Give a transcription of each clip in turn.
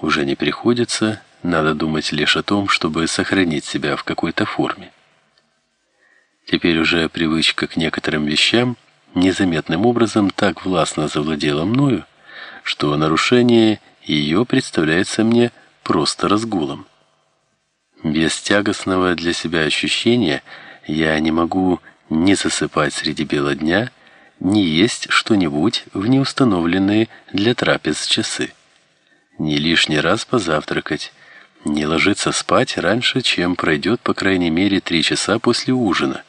уже не приходится, надо думать лишь о том, чтобы сохранить себя в какой-то форме. Теперь уже привычка к некоторым вещам незаметным образом так властно завладела мною, что нарушение ее представляется мне просто разгулом. Без тягостного для себя ощущения я не могу ни засыпать среди бела дня, ни есть что-нибудь в неустановленные для трапез часы, ни лишний раз позавтракать, не ложиться спать раньше, чем пройдет по крайней мере три часа после ужина,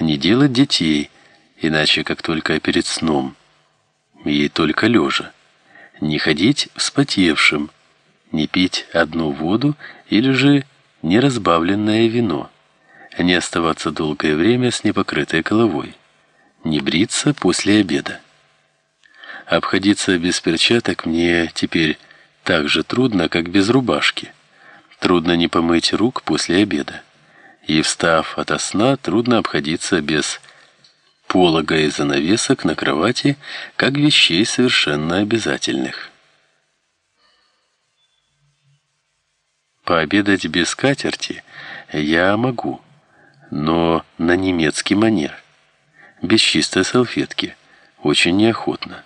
не делать детей, иначе как только перед сном, и только лежа, не ходить вспотевшим, не пить одну воду или же неразбавленное вино, не оставаться долгое время с непокрытой головой, не бриться после обеда. Обходиться без перчаток мне теперь так же трудно, как без рубашки. Трудно не помыть рук после обеда. И встав ото сна, трудно обходиться без полога и занавесок на кровати, как вещей совершенно обязательных. Пообедать без скатерти я могу, но на немецкий манер, без чистой салфетки, очень неохотно.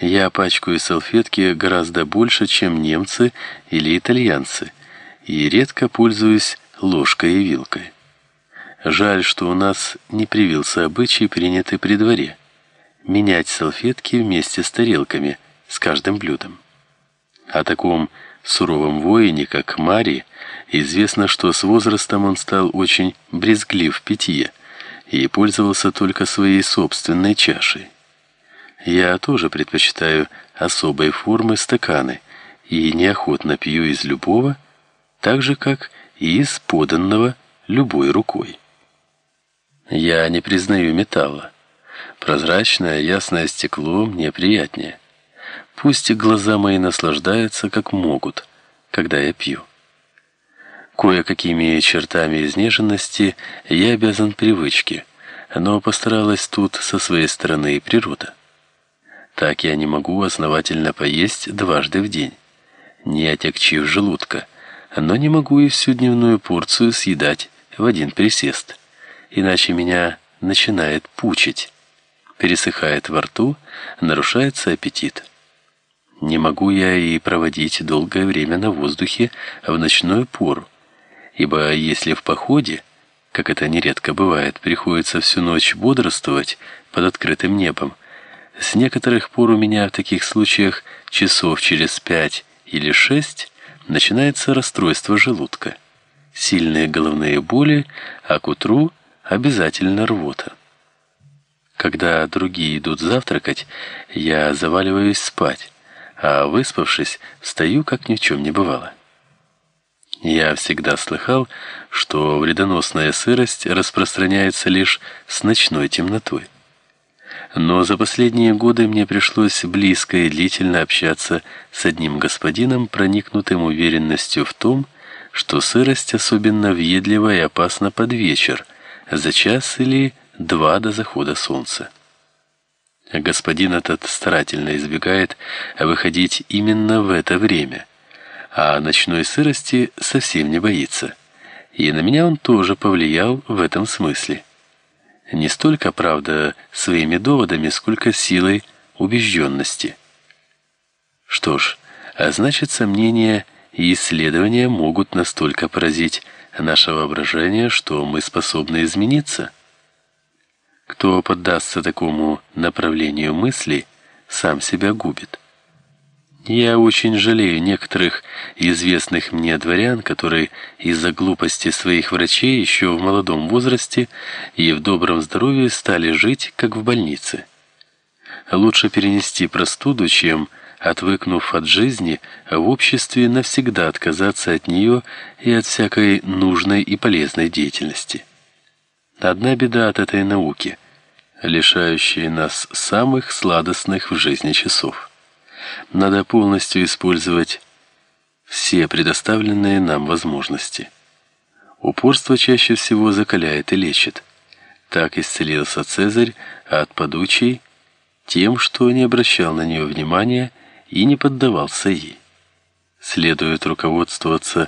Я пачкаю салфетки гораздо больше, чем немцы или итальянцы, и редко пользуюсь ложкой и вилкой. Жаль, что у нас не привился обычай, принятый при дворе, менять салфетки вместе с тарелками с каждым блюдом. О таком суровом воине, как Мари, известно, что с возрастом он стал очень брезглив в питье и пользовался только своей собственной чашей. Я тоже предпочитаю особой формы стаканы и неохотно пью из любого, так же как и из поданного любой рукой. Я не признаю металла. Прозрачное ясное стекло мне приятнее. Пусть глаза мои наслаждаются как могут, когда я пью. Кое-какими чертами изнеженности я обязан привычке, но постаралась тут со своей стороны и природа. Так я не могу основательно поесть дважды в день, не отягчив желудка, но не могу и всю дневную порцию съедать в один присест, иначе меня начинает пучить, пересыхает во рту, нарушается аппетит. Не могу я и проводить долгое время на воздухе в ночную пору, ибо если в походе, как это нередко бывает, приходится всю ночь бодрствовать под открытым небом, с некоторых пор у меня в таких случаях часов через пять или шесть начинается расстройство желудка, сильные головные боли, а к утру обязательно рвота. Когда другие идут завтракать, я заваливаюсь спать а выспавшись, встаю, как ни в чем не бывало. Я всегда слыхал, что вредоносная сырость распространяется лишь с ночной темнотой. Но за последние годы мне пришлось близко и длительно общаться с одним господином, проникнутым уверенностью в том, что сырость особенно въедлива и опасна под вечер, за час или два до захода солнца. Господин этот старательно избегает выходить именно в это время, а ночной сырости совсем не боится. И на меня он тоже повлиял в этом смысле. Не столько, правда, своими доводами, сколько силой убежденности. Что ж, а значит, сомнения и исследования могут настолько поразить наше воображение, что мы способны измениться. Кто поддастся такому направлению мысли, сам себя губит. Я очень жалею некоторых известных мне дворян, которые из-за глупости своих врачей еще в молодом возрасте и в добром здоровье стали жить как в больнице. Лучше перенести простуду, чем отвыкнув от жизни, в обществе навсегда отказаться от нее и от всякой нужной и полезной деятельности. Одна беда от этой науки, лишающей нас самых сладостных в жизни часов. Надо полностью использовать все предоставленные нам возможности. Упорство чаще всего закаляет и лечит. Так исцелился Цезарь от подучей тем, что не обращал на нее внимания и не поддавался ей. следует руководствоваться